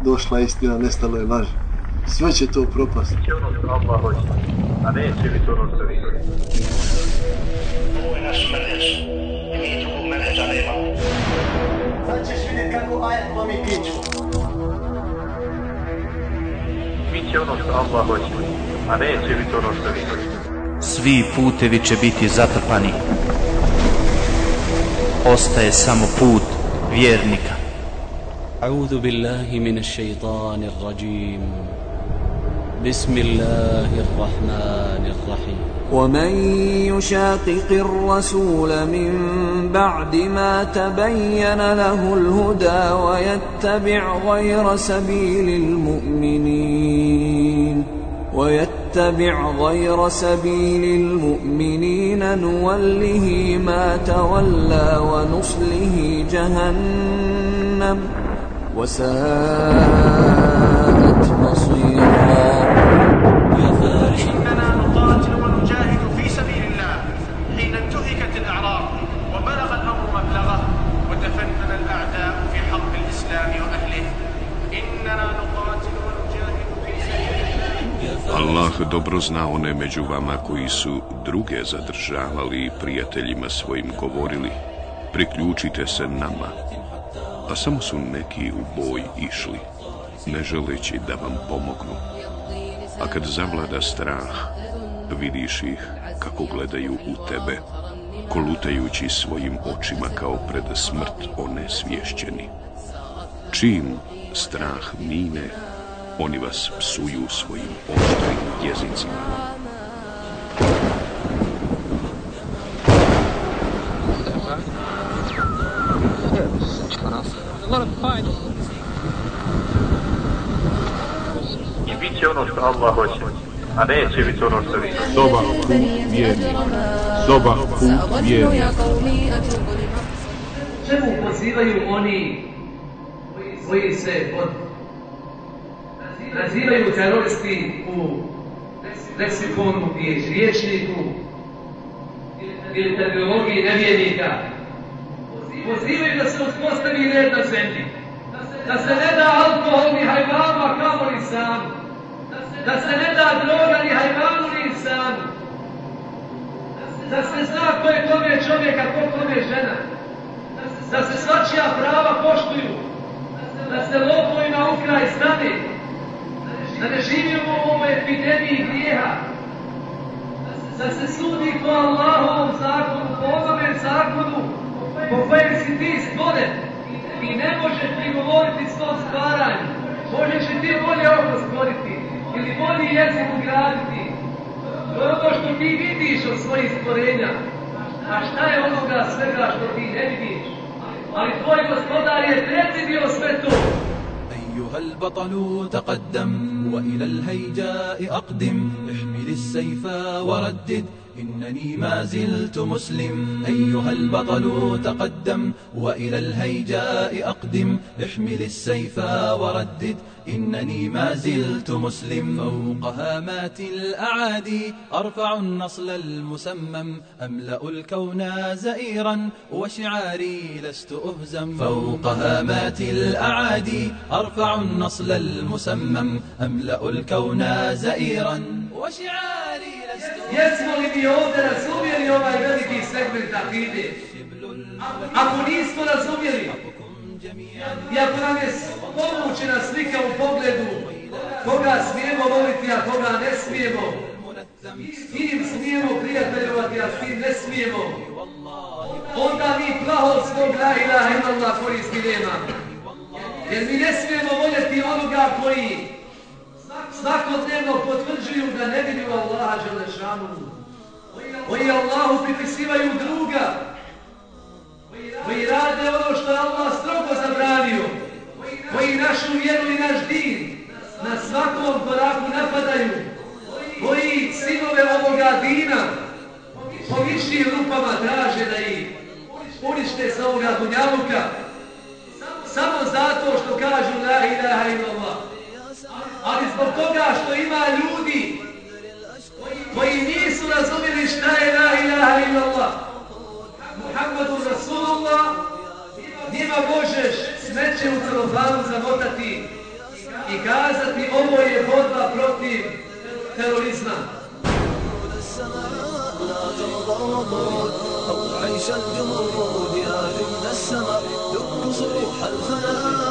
došla istina, nestalo je laž. Sve će to propasti. Će ono što Allah hoće, a neće biti ono što vi Ovo je naš menedž. I mi drugog menedža nemamo. Sad ćeš vidjeti kako ajet lomi piću. Mi će ono što Allah hoće, a neće biti ono što vi Svi putevi će biti zatrpani. Ostaje samo put vjernika. أعوذ بالله من الشيطان الرجيم. بسم الله الرحمن الرحيم. ومن يشاقق الرسول من بعد ما تبين له الهدى ويتبع غير سبيل المؤمنين ويتبع غير سبيل المؤمنين نوله ما تولى ونصله جهنم. وساءت مصيرا. يا فارس إننا نقاتل ونجاهد في سبيل الله حين انتهكت الأعراض وبلغ الأمر مبلغه وتفنن الأعداء في حق الإسلام وأهله. إننا نقاتل ونجاهد في سبيل الله. Allah dobro zna one među vama koji su druge zadržavali i prijateljima svojim govorili. Priključite se nama. A samo su neki u boj išli ne želeći da vam pomognu a kad zavlada strah vidiš ih kako gledaju u tebe kolutajući svojim očima kao pred smrt onesvješćeni čim strah mine oni vas psuju svojim oštrim jezicima. I bit će ono što Allah hoće, a neće biti ono što vi Soba put vjernika. Soba put vjernika. Čemu pozivaju oni koji se od nazivaju teroristi u leksikonu i riječniku ili terminologiji nevjernika. Pozivaju da se uspostavi red na zemlji. Da se ne da alkohol ni hajvanu, a kamo ni sam. Da se ne da droga ni hajvanu ni insanu. Da se zna ko je kome čovjeka, ko kome žena. Da se svačija prava poštuju. Da se lopovima na ukraj stane da ne živimo u ovoj epidemiji grijeha, da se sudi po Allahovom zakonu, po onome zakonu po kojem si ti stvoren i ne možeš prigovoriti svom stvaranju. Možeš i ti bolje oko stvoriti ili bolji jezik ugraditi. To je ono što ti vidiš od svojih stvorenja. A šta je onoga svega što ti ne vidiš? Ali tvoj gospodar je predvidio sve to. أيها البطل تقدم وإلى الهيجاء أقدم احمل السيف وردد إنني ما زلت مسلم. أيها البطل تقدم وإلى الهيجاء أقدم. احمل السيف وردد إنني ما زلت مسلم. فوق هامات الأعادي أرفع النصل المسمم. أملأ الكون زئيرا وشعاري لست أهزم. فوق هامات الأعادي أرفع النصل المسمم. أملأ الكون زئيرا. Jesmo li mi ovdje razumjeli ovaj veliki segment akide? Ako nismo razumjeli, i ako nam je povučena slika u pogledu koga smijemo voliti, a koga ne smijemo, s kim smijemo prijateljovati, a s kim ne smijemo, onda mi plaho svog la ilaha illallah koristi nema. Jer mi ne smijemo voljeti onoga koji svakodnevno potvrđuju da ne vidio Allaha Đelešanu. Koji Allahu pripisivaju druga. Koji rade ono što Allah strogo zabranio. Koji našu vjeru i naš din na svakom koraku napadaju. Koji sinove ovoga dina po višim rupama traže da ih unište sa ovoga dunjaluka. Samo zato što kažu la ilaha illallah ali zbog toga što ima ljudi koji nisu razumjeli šta je la ilaha illallah. Muhammadu Rasulullah, njima možeš smeće u celofanu zamotati i kazati ovo je borba protiv terorizma. عيش الجمود يا جند السماء دك صروح الفناء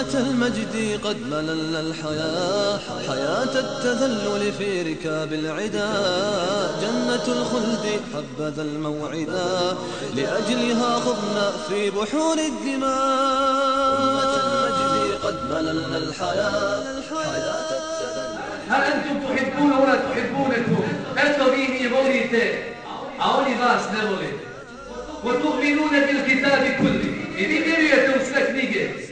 أمة المجد قد مللنا الحياة حياة التذلل في ركاب العدا جنة الخلد حبذا الموعدا لأجلها خضنا في بحور الدماء المجد قد مللنا الحياة حياة هل أنتم تحبون ولا تحبونكم؟ Eto vi mi volite, a oni. وتؤمنون بالكتاب كله I vi vjerujete u.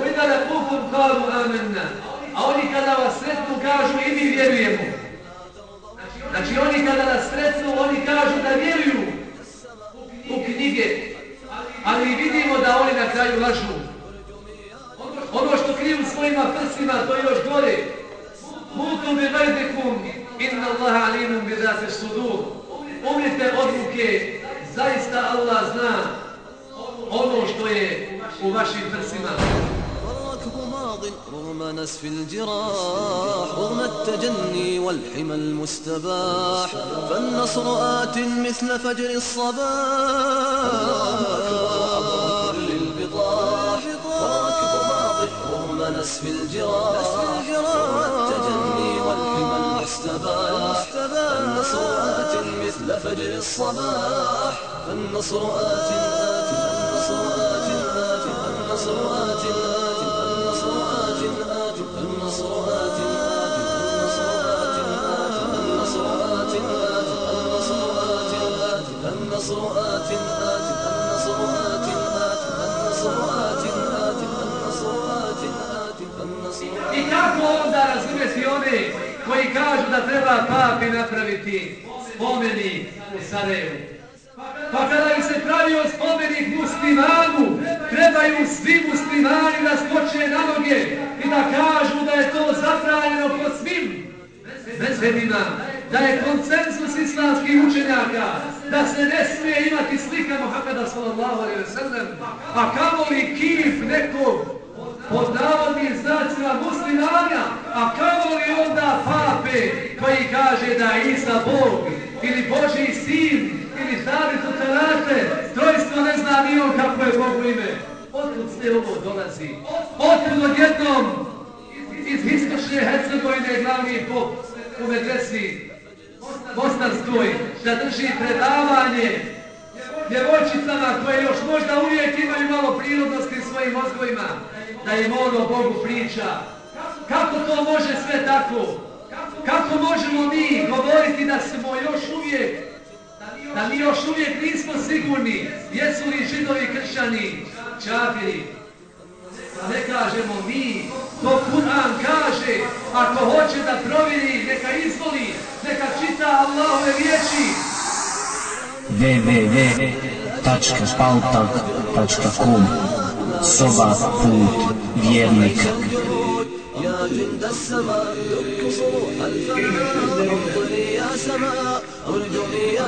وإذا لقوكم قالوا آمنا A oni kada vas sretnu kažu i mi vjerujemo. Znači oni kada nas sretnu, oni kažu da vjeruju u knjige. Ali vidimo da oni na kraju lažu. Ono što kriju svojima prsima, to je još gore. Mutu bi vajdekum, inna Allah alimun bi zate sudur. Umrite odluke, zaista Allah zna ono što je u vašim prsima. رغم نسف الجراح رغم التجني والحمى المستباح. فالنصر آت مثل فجر الصباح. للبطاح ماضي رغم نسف الجراح رغم التجني والحمى المستباح. فالنصر آت مثل فجر الصباح. فالنصر آت آت النصر آت آت النصر آت آت. Da treba papi napraviti spomenik u Sarajevu? Pa kada bi se pravio spomenik muslimanu, trebaju svi muslimani da skoče na noge i da kažu da je to zabranjeno po svim mezhebima, da je konsensus islamskih učenjaka, da se ne smije imati slika Muhammeda sallallahu alaihi wa sallam, a kamo li kif nekog pod navodnim znacima muslimanja, a kamo li onda pape koji kaže da je Isa Bog ili Boži sin ili stari tutelate, trojstvo ne zna ni on kako je Bogu ime. Otkud sve ovo dolazi? Otkud odjednom iz istočne Hercegovine glavni pop u medresi Mostarskoj da drži predavanje djevojčicama koje još možda uvijek imaju malo prirodnosti svojim mozgovima da je ono Bogu priča. Kako to može sve tako? Kako možemo mi govoriti da smo još uvijek da mi još uvijek nismo sigurni jesu li židovi kršćani čafiri. Ne kažemo mi, to Kur'an kaže, ako hoće da provjeri, neka izvoli, neka čita Allahove riječi. www.spautak.com Soba put vjernika يا جند السماء صروح الفناء يا سماء يا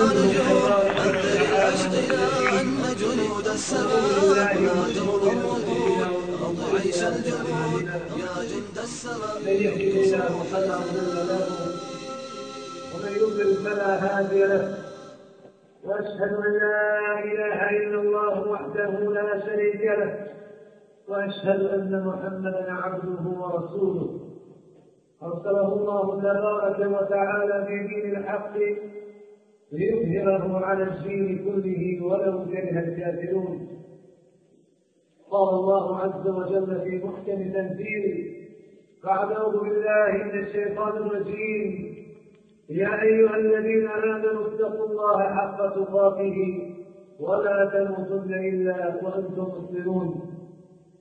جنود السماء الجنود يا جند السماء ومن يضلل فلا هادي له وأشهد أن لا إله إلا الله وحده لا شريك له. وأشهد أن محمدا عبده ورسوله. أرسله الله تبارك وتعالى في دين الحق ليظهره على الدين كله ولو كره الكافرون. قال الله عز وجل في محكم تنزيله بعد أعوذ بالله من الشيطان الرجيم. يا أيها الذين آمنوا اتقوا الله حق تقاته ولا تموتن إلا وأنتم مسلمون.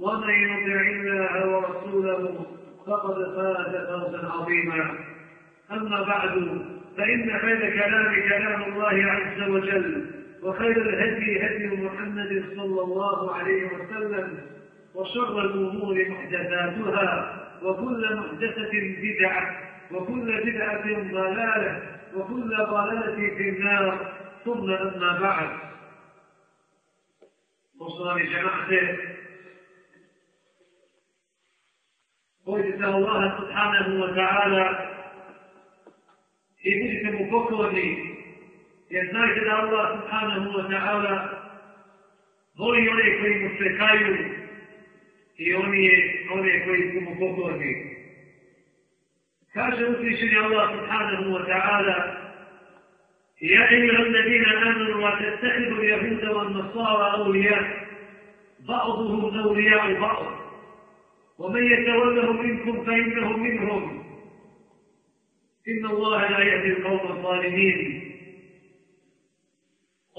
ومن يطع الله ورسوله فقد فاز فوزا عظيما. أما بعد فإن خير كلام كلام الله عز وجل وخير الهدي هدي محمد صلى الله عليه وسلم وشر الأمور محدثاتها وكل محدثة بدعة وكل بدعة ضلالة وكل ضلالة في النار. ثم أما بعد. Poštovani žemate, bojite se Allaha subhanahu wa ta'ala i budite mu pokorni, jer znajte da Allah subhanahu wa ta'ala voli one koji mu se kaju i oni je one koji su mu pokorni. Kaže uzvišeni Allah subhanahu wa ta'ala يا أيها الذين آمنوا لا تتخذوا اليهود والنصارى أولياء بعضهم أولياء بعض ومن يتولهم منكم فإنه منهم إن الله لا يهدي القوم الظالمين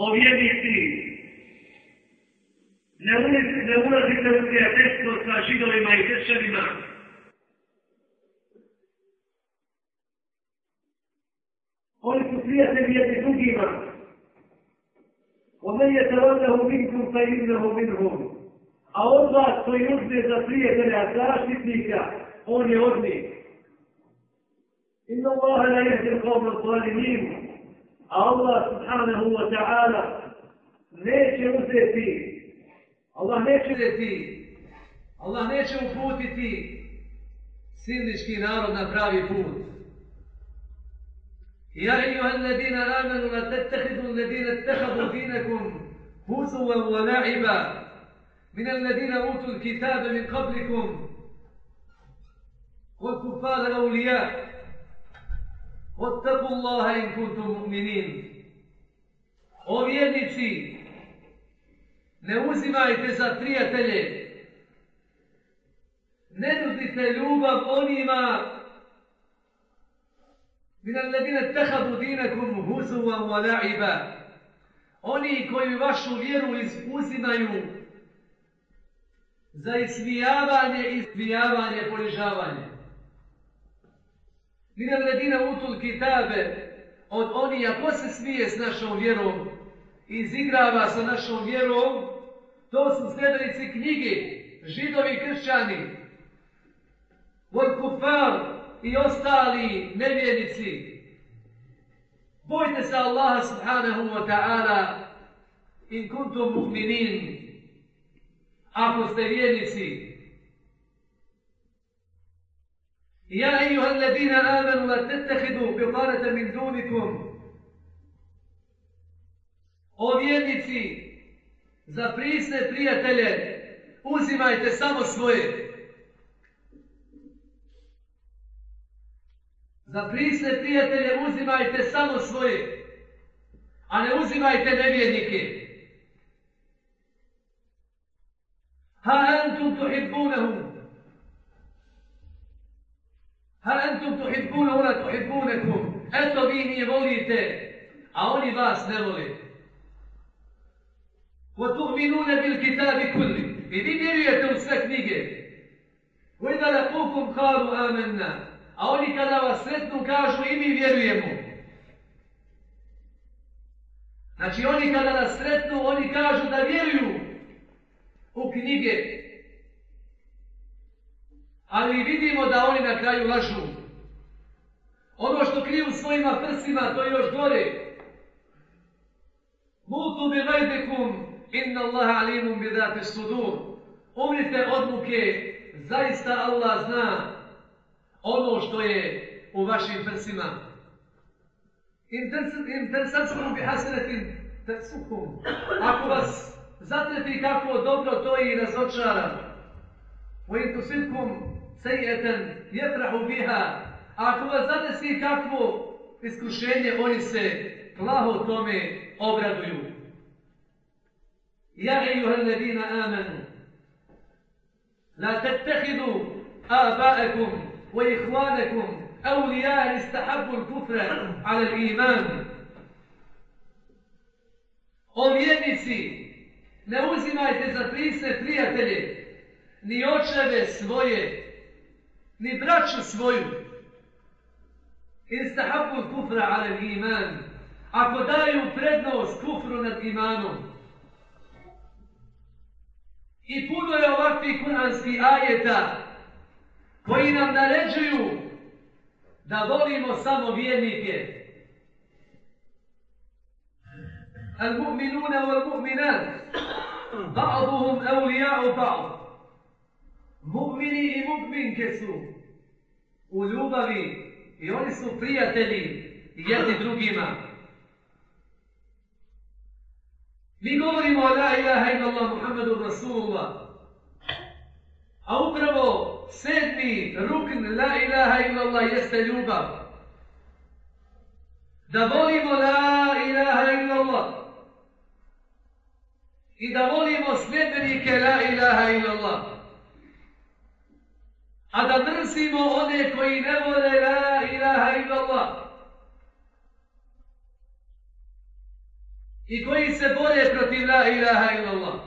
O vjernici, ne ulazite u prijateljstvo sa židovima i kršćanima, Oni su prijatelji jedni drugima. ومن يتوله منكم فإنه منهم a od vas koji uzme za prijatelja, zaštitnika, on je od njih. Inna Allahe la jehdir qawma zalimin, a Allah subhanahu wa ta'ala neće uzeti, Allah neće uzeti, Allah neće uputiti silnički narod na pravi put. يا أيها الذين آمنوا لا تتخذوا الذين اتخذوا دينكم هزوا ولعبا من الذين أوتوا الكتاب من قبلكم والكفار أولياء واتقوا الله إن كنتم مؤمنين O vjernici, ne uzimajte za prijatelje, ne nudite ljubav onima من الذين اتخذوا دينكم هزوا ولعبا oni koji vašu vjeru uzimaju za ismijavanje i ismijavanje, ponižavanje. Min alladina utul kitabe od oni, ako se smije s našom vjerom i izigrava sa našom vjerom, to su sljedenici knjige, židovi kršćani, od kufar, i ostali nevjernici. Bojte se Allaha subhanahu wa ta'ala in kuntum mu'minin ako ste vjernici. Ja ejuha alladina amanu la tattakhidu bitanatan min dunikum. O vjernici, za prisne prijatelje, uzimajte samo svoje. Za prisne prijatelje uzimajte samo svoje, a ne uzimajte nevjernike. Ha antum tuhibbunahum. Ha antum tuhibbunahum la tuhibbunakum. Eto vi nije volite, a oni vas ne vole. Wa tu'minuna bil kitabi kulli. I vi vjerujete u sve knjige. Wa idha laqukum qalu amanna. A oni kada vas sretnu kažu i mi vjerujemo. Znači oni kada nas sretnu, oni kažu da vjeruju u knjige. Ali vidimo da oni na kraju lažu. Ono što kriju svojima prsima, to je još gore. Mutu bi vajdekum, inna Allaha alimum bi dati sudur. Umrite od muke, zaista Allah zna ono što je u vašim prsima. In tensatskom bi hasenetin tensukum. Ako vas zatreti kako dobro, to i razočara. U in tusitkum sejeten jetrahu biha. Ako vas zadesi kakvo iskušenje, oni se plaho tome obraduju. Ja ejuha ledina amenu. La tettehidu aba'ekum وإخوانكم أولياء استحبوا الكفر على الإيمان O vjernici, ne uzimajte za prisne prijatelje, ni očeve svoje, ni braću svoju. Istahabu kufra ala iman. Ako daju prednost kufru nad imanom. I puno je ovakvih kuranskih ajeta koji nam naređuju da volimo samo vjernike. المؤمنون والمؤمنات. بعضهم أولياء بعض. مؤمني مؤمن كسو. ولوبري يونس قيتني يد دوغيما لغوري ما لا إله إلا الله محمد رسول الله. أوبرو سيدني ركن لا إله إلا الله يستجوبا. دبولي ما لا إله إلا الله. I da volimo sljedbenike la ilaha illallah a da mrzimo one koji ne vole la ilaha illallah. I koji se bore protiv la ilaha illallah.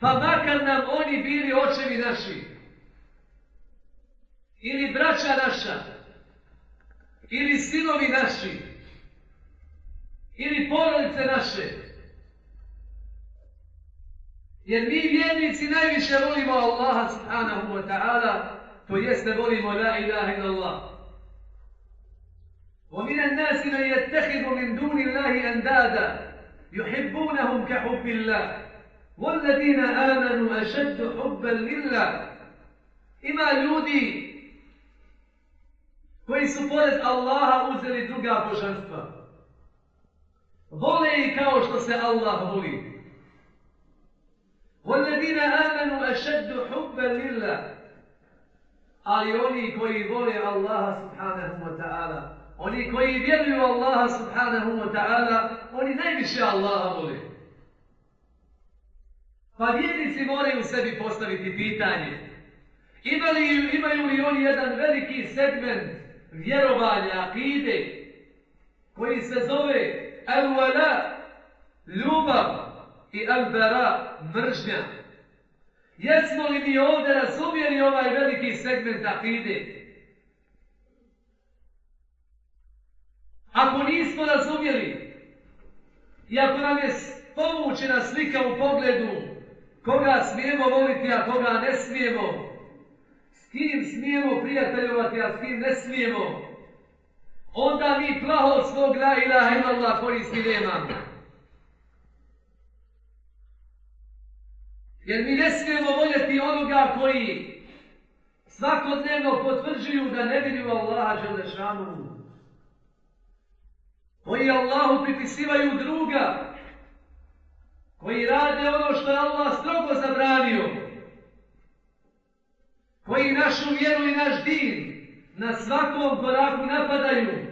Pa makar nam oni bili očevi naši. Ili braća naša. Ili sinovi naši. Ili porodice naše. Jer mi vjernici najviše volimo Allaha subhanahu wa ta'ala, to jeste volimo la ilaha illallah. ومن الناس من يتخذ من دون الله أندادا يحبونهم كحب الله والذين آمنوا أشد حبا لله إما ljudi koji su pored Allaha uzeli druga božanstva. Vole i kao što se Allah voli. والذين آمنوا أشد حبا لله ali oni koji vole Allaha subhanahu wa ta'ala, oni koji vjeruju Allaha subhanahu wa ta'ala, oni najviše Allaha vole. Pa vjernici moraju sebi postaviti pitanje. Imali, imaju li oni jedan veliki segment vjerovanja, akide, koji se zove al-wala, ljubav, i al-bara, mržnja. Jesmo li mi ovdje razumijeli ovaj veliki segment akide? Ako nismo razumijeli, i ako nam je povučena slika u pogledu koga smijemo voliti, a koga ne smijemo, s kim smijemo prijateljovati, a s kim ne smijemo, onda mi plaho svog la ilaha illallah koristi nemamo. Jer mi ne smijemo voljeti onoga koji svakodnevno potvrđuju da ne vjeruju Allaha Želešanu. Koji Allahu pripisivaju druga. Koji rade ono što je Allah strogo zabranio. Koji našu vjeru i naš din na svakom koraku napadaju.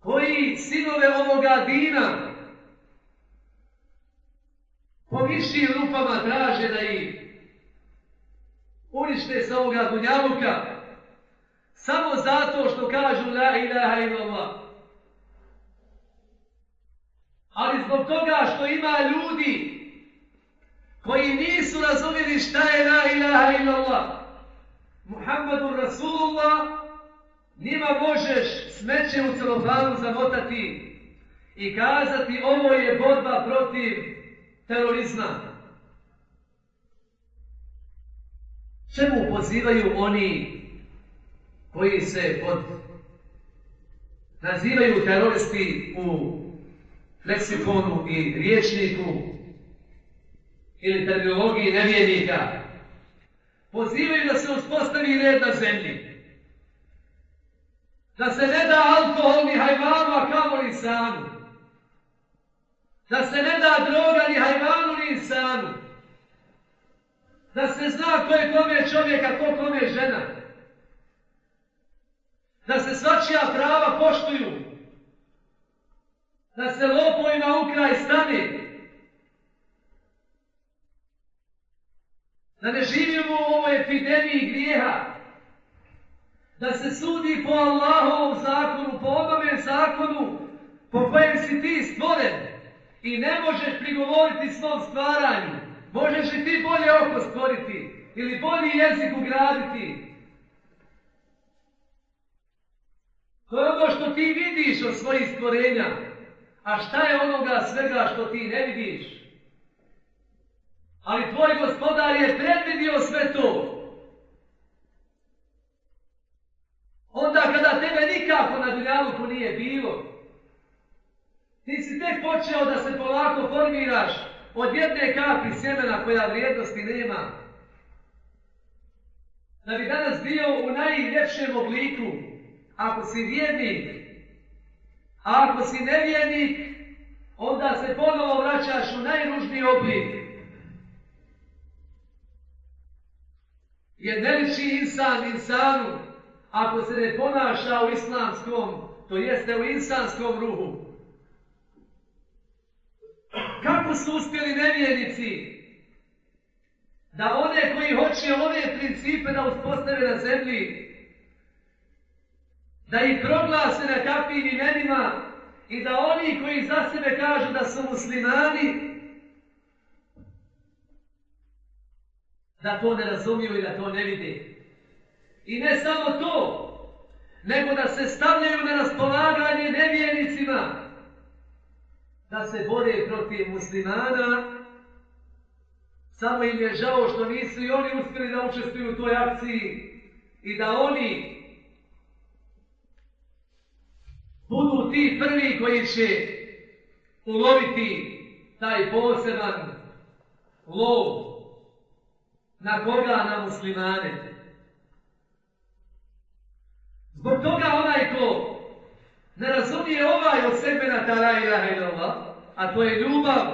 Koji sinove ovoga dina po višim rupama traže da ih unište sa ovoga dunjavuka samo zato što kažu la ilaha illallah. Ali zbog toga što ima ljudi koji nisu razumjeli šta je la ilaha illallah. Muhammedun Rasulullah njima možeš smeće u celofanu zamotati i kazati ovo je borba protiv terorizma. Čemu pozivaju oni koji se pod nazivaju teroristi u leksikonu i riječniku ili terminologiji nevjernika? Pozivaju da se uspostavi red na zemlji. Da se ne da alkohol ni hajvanu, a kamoli sanu da se ne da droga ni hajvanu ni insanu, da se zna ko je kome čovjeka, ko kome žena, da se svačija prava poštuju, da se lopovima ukraj kraj stane, da ne živimo u ovoj epidemiji grijeha, da se sudi po Allahovom zakonu, po onome zakonu po kojem si ti stvoren, I ne možeš prigovoriti svom stvaranju. Možeš i ti bolje oko stvoriti. ili bolji jezik ugraditi. To je ono što ti vidiš od svojih stvorenja. A šta je onoga svega što ti ne vidiš? Ali tvoj gospodar je predvidio sve to. Onda kada tebe nikako na dunjaluku nije bilo, ti si tek počeo da se polako formiraš od jedne kapi sjemena koja vrijednosti nema. Da bi danas bio u najljepšem obliku, ako si vjernik, a ako si nevjernik, onda se ponovo vraćaš u najružniji oblik. Jer ne liči insan insanu, ako se ne ponaša u islamskom, to jeste u insanskom ruhu. Kako su uspjeli nevjernici da one koji hoće ove principe da uspostave na zemlji, da ih proglase na kakvim imenima i da oni koji za sebe kažu da su muslimani, da to ne razumiju i da to ne vide. I ne samo to, nego da se stavljaju na raspolaganje nevjernicima, da se bore protiv muslimana, samo im je žao što nisu i oni uspjeli da učestvuju u toj akciji i da oni budu ti prvi koji će uloviti taj poseban lov na koga na muslimane. Zbog toga onaj ko ne razumije ovaj od segmenta la ilaha illallah, a to je ljubav,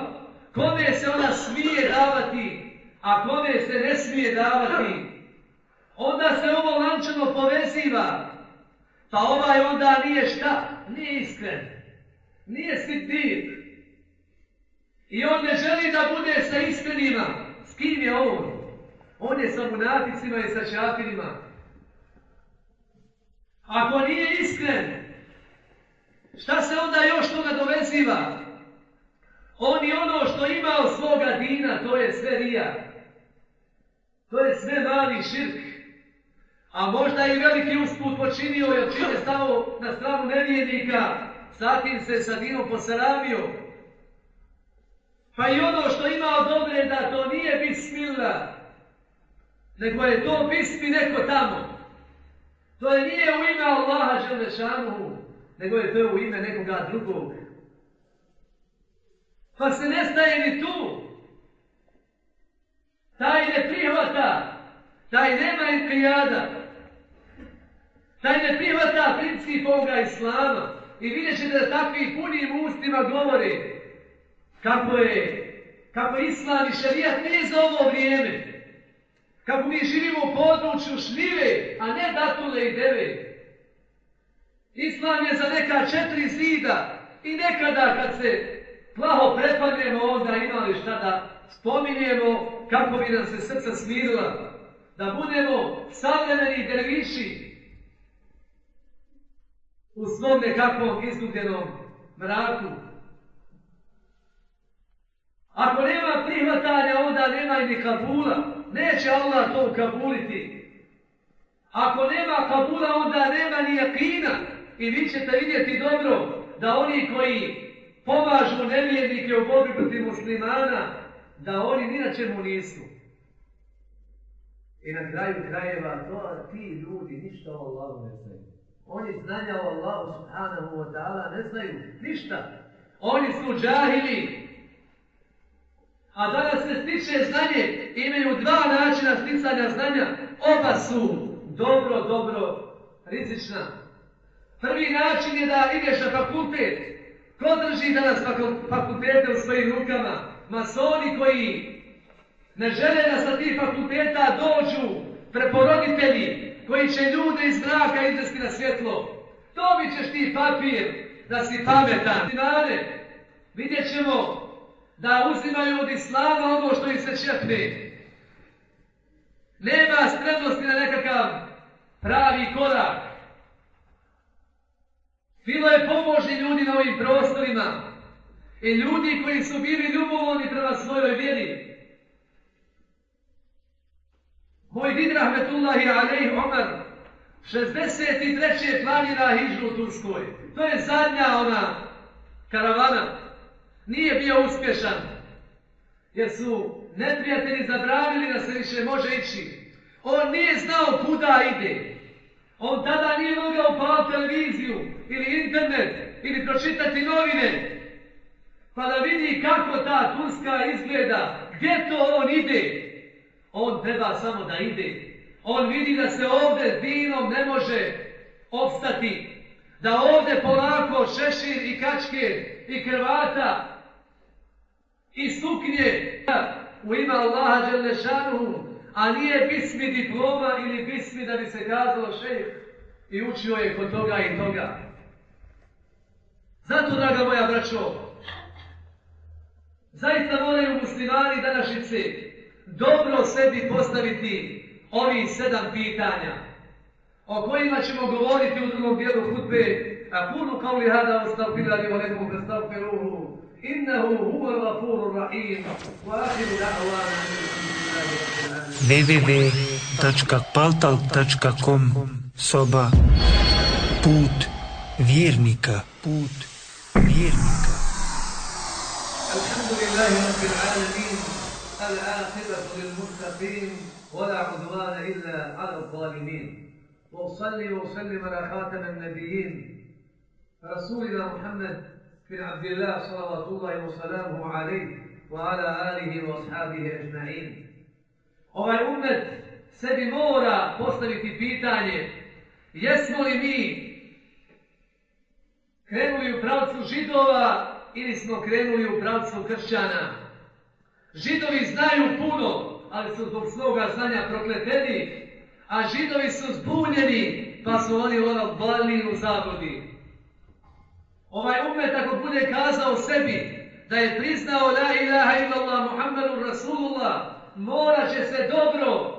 kome se ona smije davati, a kome se ne smije davati, onda se ovo lančano poveziva, pa ovaj onda nije šta? Nije iskren. Nije sitir. I on ne želi da bude sa iskrenima. S kim je on? On je sa munaticima i sa šafirima. Ako nije iskren, šta se onda još toga doveziva? On je ono što ima od svoga dina, to je sve rija. To je sve mali širk. A možda i veliki usput počinio je čim je stao na stranu nevijednika, zatim se sa dinom posaramio. Pa i ono što ima od dobre da to nije bismillah, nego je to bismi neko tamo. To je nije u ime Allaha Želešanuhu, nego je to u ime nekoga drugog. Pa se ne staje ni tu. Taj ne prihvata, taj nema inkrijada, taj ne prihvata princip ovoga islama i vidjet ćete da takvi punim ustima govore kako je, kako islam i šarijat ne za ovo vrijeme, kako mi živimo u području šljive, a ne datule i deve. Islam je za neka četiri zida i nekada kad se plaho prepadnemo onda imali šta da spominjemo kako bi nam se srca smirila, da budemo savremeni derviši u svom nekakvom izgubljenom mraku. Ako nema prihvatanja, onda nema ni kabula. Neće Allah to kabuliti. Ako nema kabula, onda nema ni jakina. I vi ćete vidjeti dobro da oni koji pomažu nevjernike u borbi protiv muslimana, da oni ni na čemu nisu. I na kraju krajeva, to ti ljudi ništa o Allahu ne znaju. Oni znanja o Allahu subhanahu wa ta'ala ne znaju ništa. Oni su džahili. A danas se stiče znanje, imaju dva načina sticanja znanja. Oba su dobro, dobro rizična. Prvi način je da ideš na fakultet. Ko drži danas fakultete u svojim rukama? Masoni koji ne žele da sa tih fakulteta dođu preporoditelji koji će ljude iz mraka izvesti na svjetlo. Dobit ćeš ti papir da si pametan. Znane, vidjet ćemo da uzimaju od islama ono što im se čepne. Nema spremnosti na nekakav pravi korak. Bilo je pomožni ljudi na ovim prostorima i ljudi koji su bili ljubovni prema svojoj vjeri. Moj vid rahmetullahi alaih Omar 63. planira Hižu u Turskoj. To je zadnja ona karavana. Nije bio uspješan. Jer su neprijatelji zabravili da se više može ići. On nije znao kuda ide. On tada nije mogao upao televiziju ili internet ili pročitati novine pa da vidi kako ta Turska izgleda, gdje to on ide. On treba samo da ide. On vidi da se ovdje dinom ne može opstati. Da ovdje polako šešir i kačke i krvata i suknje u ima Allaha Đelešanuhu a nije bismi diploma ili bismi da bi se kazalo šejh i učio je kod toga i toga. Zato, draga moja braćo, zaista moraju muslimani današnjice dobro sebi postaviti ovi sedam pitanja o kojima ćemo govoriti u drugom dijelu hudbe. A kunu kao li hada ustavfirali o nekom ustavfiruhu innehu huva gafuru rahim. Wa ahiru da'avana www.paltal.com Soba Put vjernika Put vjernika. Alhamdulillahi Rabbil Alamin Al-Aqibatu lil-Muttaqin ولا عدوان إلا على الظالمين وأصلي وأسلم على خاتم النبيين رسولنا محمد بن عبد الله صلوات الله وسلامه عليه وعلى آله وأصحابه أجمعين Ovaj umet sebi mora postaviti pitanje jesmo li mi krenuli u pravcu židova ili smo krenuli u pravcu kršćana. Židovi znaju puno, ali su zbog svoga znanja prokleteni, a židovi su zbunjeni, pa su oni ono balni u zagodi. Ovaj umet ako bude kazao sebi da je priznao la ilaha illallah Muhammedun Rasulullah, morat će se dobro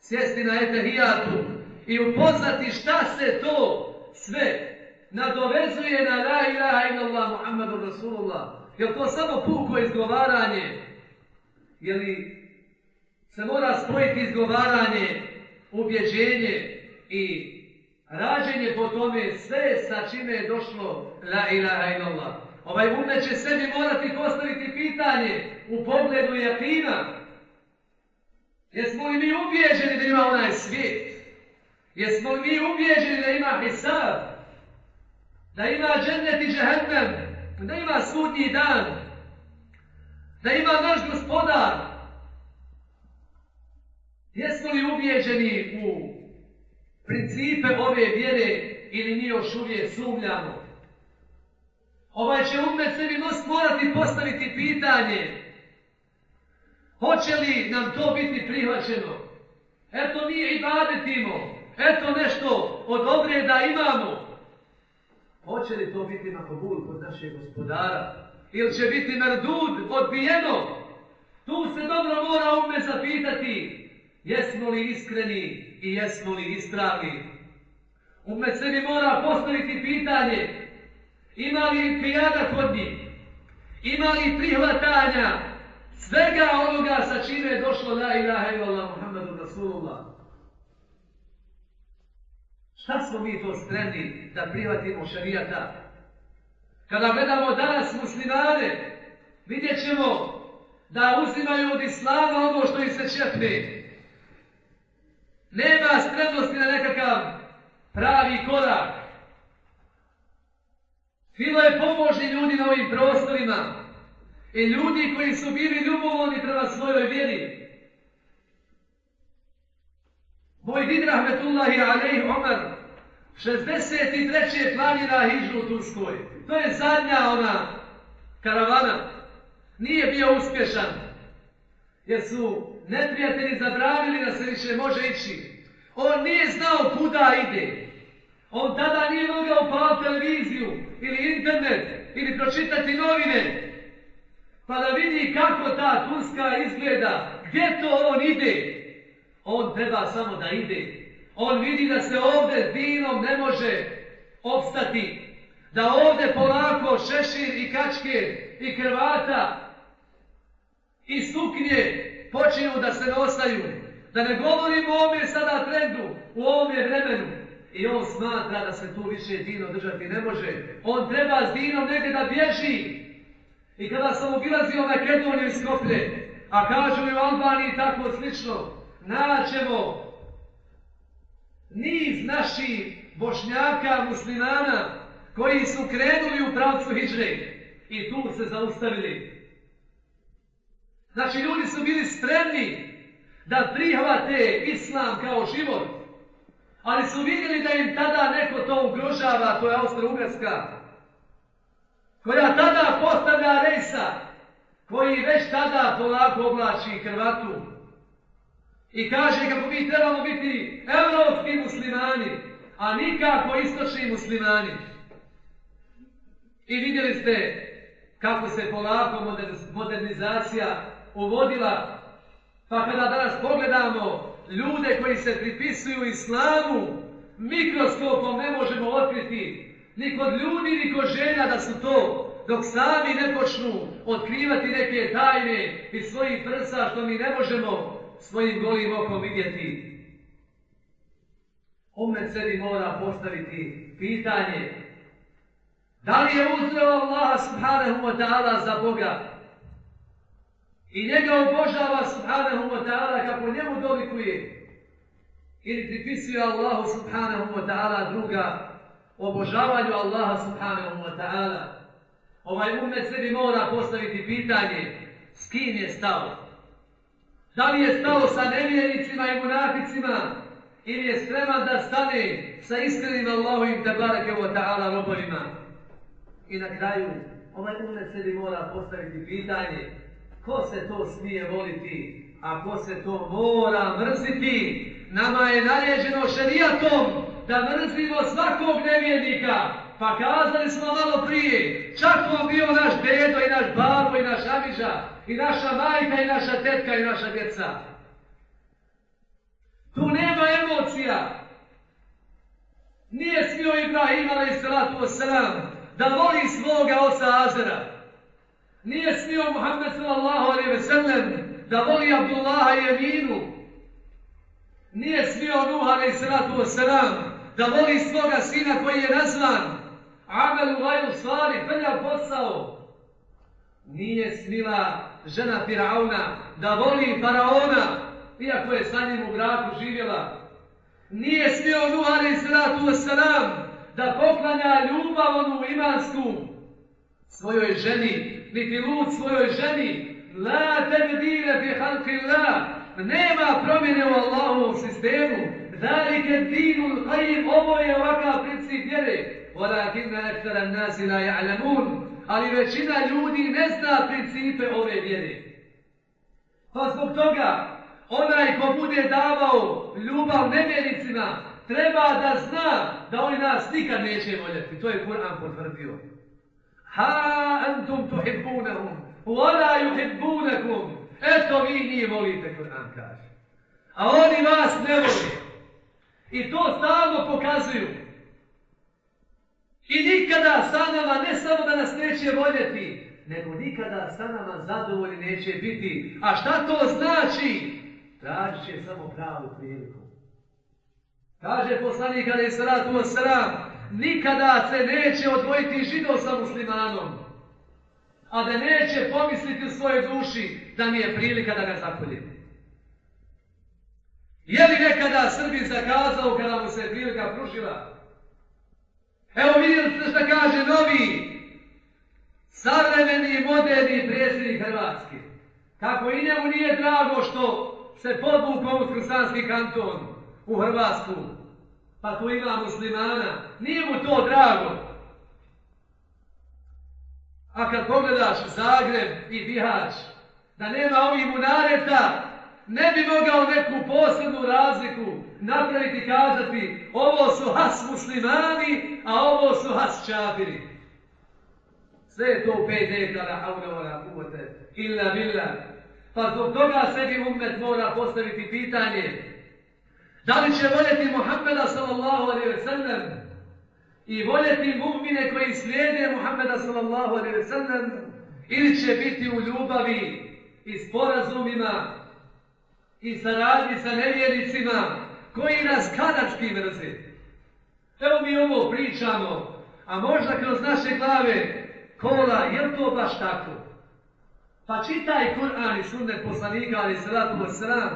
sjesti na etahijatu i upoznati šta se to sve nadovezuje na la ilaha illallah Muhammedun Rasulullah. Je to samo puko izgovaranje? Je li se mora spojiti izgovaranje, ubjeđenje i rađenje po tome sve sa čime je došlo la ilaha illallah. Ovaj umet će sebi morati postaviti pitanje u pogledu jakina. Jesmo li mi ubijeđeni da ima onaj svijet? Jesmo li mi ubijeđeni da ima hisab? Da ima džennet i džehennem? Da ima sudnji dan? Da ima naš gospodar? Jesmo li ubijeđeni u principe ove vjere ili mi još uvijek sumljamo? Ovaj će umet sebi most morati postaviti pitanje hoće li nam to biti prihvaćeno? Eto mi ibadetimo, eto nešto od obreda imamo. Hoće li to biti na pobul kod našeg gospodara? Ili će biti merdud odbijeno? Tu se dobro mora ume zapitati jesmo li iskreni i jesmo li ispravni. Umet sebi mora postaviti pitanje, ima li pijada kod njih, ima li prihvatanja svega onoga sa čime je došlo la ilaha illallah Muhammadu Rasulullah. Šta smo mi to spremni da prihvatimo šarijata? Kada gledamo danas muslimane, vidjet ćemo da uzimaju od islama ono što im se čepne, Nema spremnosti na nekakav pravi korak. Filo je pomožni ljudi na ovim prostorima i ljudi koji su bili ljubovni prema svojoj vjeri. Moj din rahmetullahi alaih Omar 63. planira Hižu u Turskoj. To je zadnja ona karavana. Nije bio uspješan jer su neprijatelji zabravili da se više može ići. On nije znao kuda ide. On tada nije mogao upao televiziju ili internet ili pročitati novine pa da vidi kako ta Turska izgleda, gdje to on ide. On treba samo da ide. On vidi da se ovdje dinom ne može opstati. Da ovdje polako šešir i kačke i krvata i suknje počinju da se nosaju, Da ne govorimo o ovome sada trendu, u ovome vremenu. I on smatra da se tu više dino držati ne može. On treba s dinom negdje da bježi. I kada sam obilazio Makedoniju i Skoplje, a kažu i u Albaniji tako slično, naćemo niz naših bošnjaka, muslimana, koji su krenuli u pravcu Hidžre i tu se zaustavili. Znači, ljudi su bili spremni da prihvate islam kao život, ali su vidjeli da im tada neko to ugrožava, to je Austro-Ugarska, koja tada postavlja rejsa, koji već tada polako oblači Hrvatu i kaže kako mi trebamo biti evropski muslimani, a nikako istočni muslimani. I vidjeli ste kako se polako modernizacija uvodila, pa kada danas pogledamo ljude koji se pripisuju islamu, mikroskopom ne možemo otkriti ni kod ljudi, ni kod žena da su to, dok sami ne počnu otkrivati neke tajne iz svojih prsa što mi ne možemo svojim golim okom vidjeti. Umet sebi mora postaviti pitanje. Da li je uzreo Allah subhanahu wa ta'ala za Boga? I njega obožava subhanahu wa ta'ala kako njemu dolikuje? Ili pripisuje Allahu subhanahu wa ta'ala druga obožavanju Allaha subhanahu wa ta'ala. Ovaj umet sebi mora postaviti pitanje s kim je stao. Da li je stao sa nevjernicima i munaficima ili je spreman da stane sa iskrenim Allahovim tabarake wa ta'ala robovima. I na kraju, ovaj umet sebi mora postaviti pitanje ko se to smije voliti, a ko se to mora mrziti. Nama je naređeno šerijatom da mrzimo svakog nevjernika. Pa kazali smo malo prije, čak on bio naš dedo i naš babo i naš amiža, i naša majka i naša tetka i naša djeca. Tu nema emocija. Nije smio Ibrahim alaih wasalam da voli svoga oca Azera. Nije smio Muhammed sallallahu alaihi ve sellem da voli Abdullaha i Eminu. Nije smio Nuh alaihi salatu wasalam da voli svoga sina koji je nazvan Amel u laju stvari, prljav posao. Nije smila žena Firauna da voli Faraona iako je sa njim u braku živjela. Nije smio Nuh alaih salatu wasalam da poklanja ljubav onu imansku svojoj ženi, niti lud svojoj ženi. La tebdine fi halki la. Nema promjene u Allahovom sistemu. Dalike dinu l'qajim, ovo je ovakav princip vjere. Walakinna ektara nasi la ja'lamun. Ali većina ljudi ne zna principe ove vjere. Pa zbog toga, onaj ko bude davao ljubav nevjericima, treba da zna da oni nas nikad neće voljeti. To je Kur'an potvrdio. Ha antum tuhibbunahum, wala yuhibbunakum. Eto vi nije volite, Kur'an kaže. A oni vas ne volite. I to stalno pokazuju. I nikada sa nama, ne samo da nas neće voljeti, nego nikada sa nama zadovoljni neće biti. A šta to znači? tražit će samo pravu priliku. Kaže poslanik Ali Saratu Osram, nikada se neće odvojiti židov sa muslimanom, a da neće pomisliti u svojoj duši da mi je prilika da ga zakoljem. Je li nekada Srbin zakazao kada mu se prilika pružila? Evo vidjeli ste što kaže novi, savremeni i moderni predsjednik Hrvatske. Kako i njemu nije drago što se podvukao u krstanski kanton u Hrvatsku, pa tu ima muslimana, nije mu to drago. A kad pogledaš Zagreb i Bihać, da nema ovih munareta, ne bi mogao neku posebnu razliku napraviti kazati ovo su has muslimani, a ovo su has čafiri. Sve je to pet dekada, haura, kuvote, illa billah. Pa zbog toga sebi umet mora postaviti pitanje da li će voljeti Muhammeda sallallahu alaihi ve sellem i voljeti mu'mine koji slijede Muhammeda sallallahu alaihi ve sellem ili će biti u ljubavi i sporazumima i saradnji sa nevjericima koji nas kadački mrze. Evo mi ovo pričamo, a možda kroz naše glave kola, je to baš tako? Pa čitaj Kur'an i sunnet poslanika, ali sratu wa sram.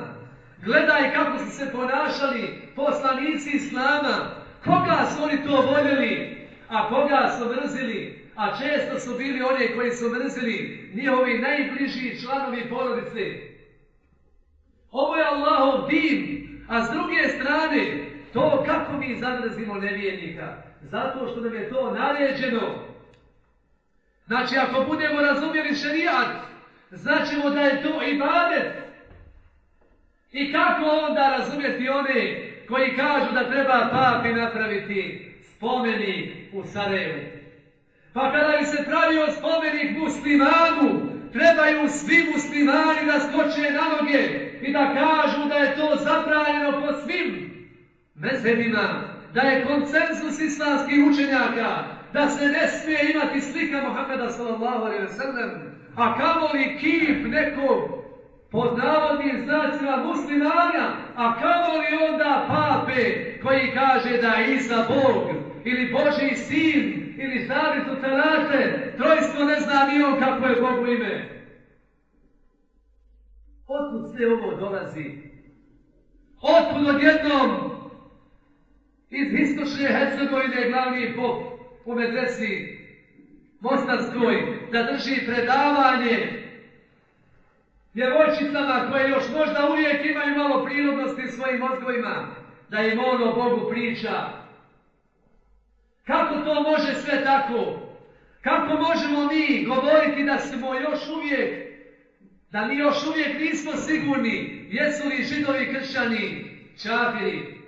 Gledaj kako su se ponašali poslanici Islama. Koga su oni to voljeli, a koga su mrzili? A često su bili oni koji su mrzili njihovi najbliži članovi porodice. Ovo je Allahov din, a s druge strane, to kako mi zadrzimo nevijenika, Zato što nam je to naređeno. Znači, ako budemo razumjeli šerijat, značimo da je to ibadet. I kako onda razumjeti one koji kažu da treba papi napraviti spomenik u Sarajevu? Pa kada bi se pravio spomenik muslimanu, trebaju svi muslimani da skoče na noge i da kažu da je to zabranjeno po svim mezebima, da je koncensus islamskih učenjaka, da se ne smije imati slika Muhammeda sallallahu alaihi wa sallam, a kamoli kip nekog pod navodnim znacima muslimana, a kamoli onda pape koji kaže da je Isa Bog ili Boži sin ili Zavitu Talate, trojstvo ne zna ni on kako je Bogu ime. Otkud sve ovo dolazi? Otkud odjednom iz istočne Hercegovine glavni pop u medresi Mostarskoj da drži predavanje djevojčicama koje još možda uvijek imaju malo prirodnosti u svojim mozgovima da im ono Bogu priča. Kako to može sve tako? Kako možemo mi govoriti da smo još uvijek, da mi još uvijek nismo sigurni jesu li židovi kršćani čafiri?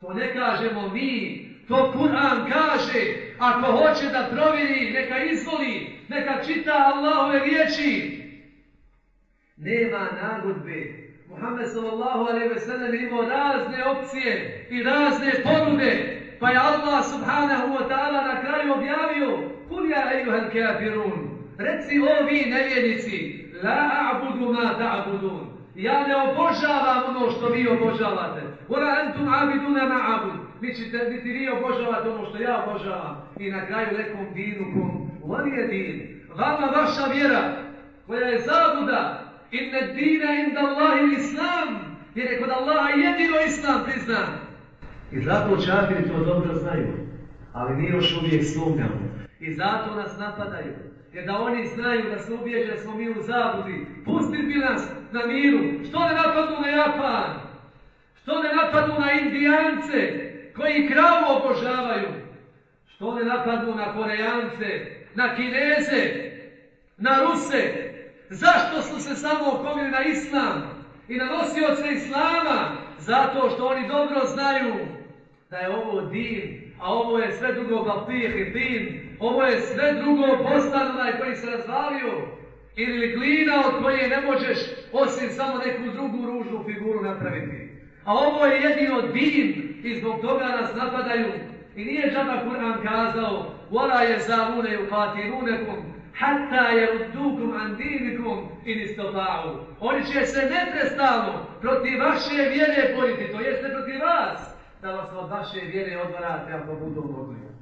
To ne kažemo mi, to Kur'an kaže, ako hoće da provjeri, neka izvoli, neka čita Allahove riječi. Nema nagodbe. Muhammed sallallahu alaihi ve sellem imao razne opcije i razne ponude, pa je Allah subhanahu wa ta'ala na kraju objavio Kul ja ejuhel kafirun, reci o vi nevjenici, la a'budu ma ta'budun. Ja ne obožavam ono što vi obožavate. Ura entum abiduna ma abud. Vi ćete, niti vi obožavate ono što ja obožavam. I na kraju lekom dinu kom. Voli je din. Vama vaša vjera, koja je zabuda, inne dina inda Allahi islam, jer je kod Allaha jedino islam priznan. I zato čafiri to dobro znaju. Ali mi još uvijek sumnjamo. I zato nas napadaju. Jer da oni znaju da su ubijeđe da smo mi u zabudi. Pusti bi nas na miru. Što ne napadu na Japan? Što ne napadu na Indijance koji kravu obožavaju? Što ne napadu na Korejance, na Kineze, na Ruse? Zašto su se samo okomili na Islam i na nosioce Islama? Zato što oni dobro znaju da je ovo din, a ovo je sve drugo bapih i din, ovo je sve drugo postan onaj koji se razvalio, ili glina od koje ne možeš osim samo neku drugu ružnu figuru napraviti. A ovo je jedino din i zbog toga nas napadaju. I nije džaba Kur'an kazao وَلَا يَزَاوُونَ يُقَاتِرُونَكُمْ حَتَّى يَرُدُّكُمْ عَنْ دِينِكُمْ إِنِ اسْتَطَعُوا Oni će se neprestano protiv vaše vjere boriti, to jeste protiv vas, da vas od vaše vjere odvarate ako budu mogli.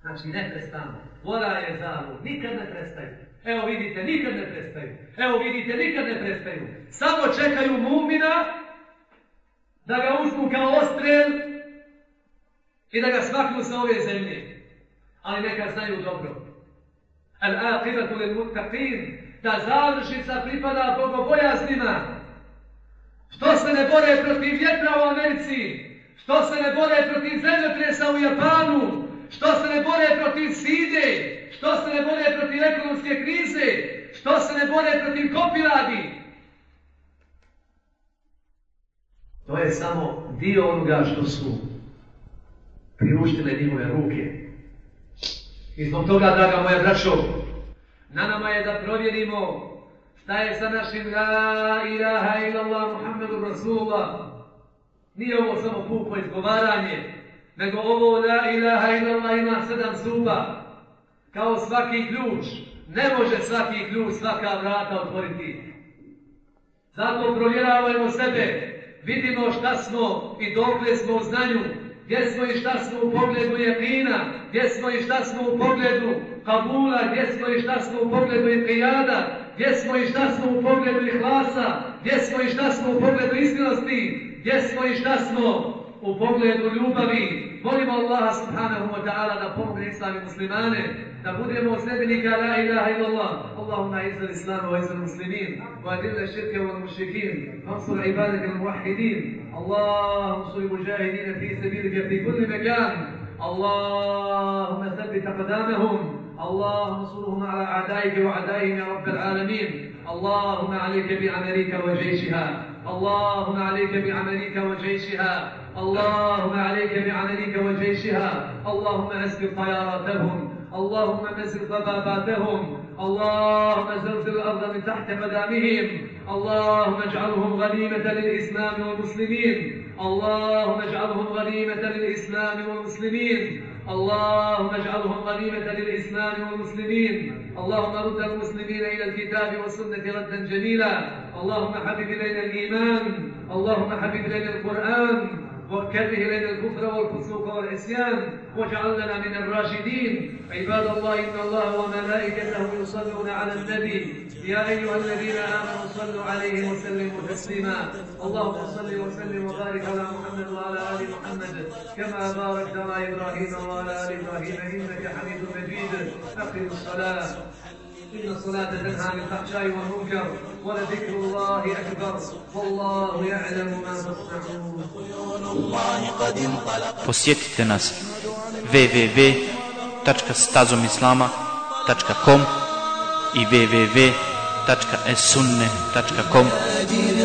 Znači, neprestano. Vora je zavu, nikad ne prestaju. Evo vidite, nikad ne prestaju. Evo vidite, nikad ne prestaju. Samo čekaju mumina da ga uzmu kao ostrel i da ga smaknu sa ove zemlje. Ali neka znaju dobro. Al aqibatu lil muttaqin da završica pripada bogobojaznima. Što se ne bore protiv vjetra u Americi? Što se ne bore protiv zemljotresa u Japanu? Što se ne bore protiv side? Što se ne bore protiv ekonomske krize? Što se ne bore protiv kopiradi. To je samo dio onoga što su priuštile njihove ruke. I zbog toga, draga moja braćo, na nama je da provjerimo šta je sa našim La ilaha illallah Muhammedu Rasulullah. Nije ovo samo puko izgovaranje, nego ovo La ilaha illallah ima sedam zuba. Kao svaki ključ, ne može svaki ključ svaka vrata otvoriti. Zato provjeravajmo sebe, vidimo šta smo i dokle smo u znanju, gdje smo i šta smo u pogledu jeklina, gdje smo i šta smo u pogledu kabula, gdje smo i šta smo u pogledu ikijada, gdje smo i šta smo u pogledu ihlasa, gdje smo i šta smo u pogledu iskrenosti, gdje smo i šta smo u pogledu ljubavi. Molimo Allaha subhanahu wa ta'ala da pomogne islam i muslimane, da budemo sljedbenika la ilaha illallah. Allahumma izza l-islam wa izza l-muslimin, wa adilla širke wa mušrikin, ansur ibadak al-muwahidin. Allahum suri mujahidina fi sabilika fi kulli mekan. Allahumma thabbit aqdamahum. اللهم انصرهم على اعدائك واعدائهم يا رب العالمين اللهم عليك بامريكا وجيشها اللهم عليك بأمريكا وجيشها اللهم عليك بأمريكا وجيشها. اللهم أسكت طياراتهم. اللهم نزل ضباباتهم. اللهم زلزل الأرض من تحت قدامهم اللهم اجعلهم غنيمة للإسلام والمسلمين. اللهم اجعلهم غنيمة للإسلام والمسلمين. اللهم اجعلهم غنيمة للإسلام والمسلمين. اللهم رد المسلمين إلى الكتاب والسنة ردا جميلا. اللهم حبب إلينا الإيمان. اللهم حبب إلينا القرآن. وكره إلينا الكفر والفسوق والعصيان واجعلنا من الراشدين. عباد الله إن الله وملائكته يصلون على النبي. يا أيها الذين آمنوا صلوا عليه وسلموا تسليما. اللهم صل وسلم وبارك على محمد وعلى آل محمد. كما باركت على إبراهيم وعلى آل إبراهيم إنك حميد مجيد. أقم الصلاة. إن الصلاة تنهى عن الفحشاء والمنكر. ولذكر الله أكبر والله يعلم ما تصنعون Posjetite nas www.stazomislama.com i www.esunne.com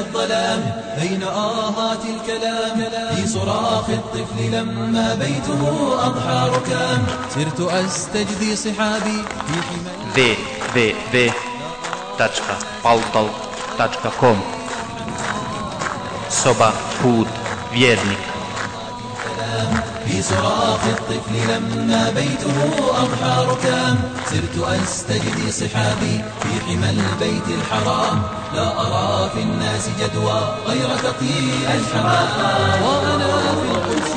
الظلام بين آهات الكلام في صراخ الطفل لما بيته أضحى ركام سرت أستجدي صحابي في حماية www.paltal.com Soba put vjernika في صراخ الطفل لما بيته أضحى ركام سرت أستجدي صحابي في حمى البيت الحرام. لا أرى في الناس جدوى غير تطير الحمام. وأنا في القدس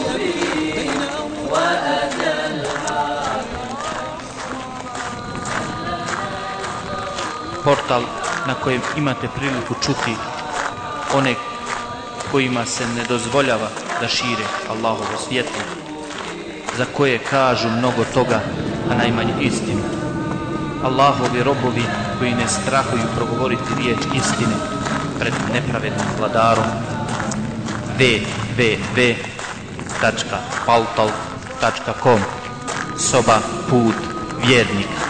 portal na kojem imate priliku čuti one kojima se ne dozvoljava da šire Allahovo svjetlo, za koje kažu mnogo toga, a najmanje istinu. Allahovi robovi koji ne strahuju progovoriti riječ istine pred nepravednim vladarom. www.paltal.com Soba put vjernika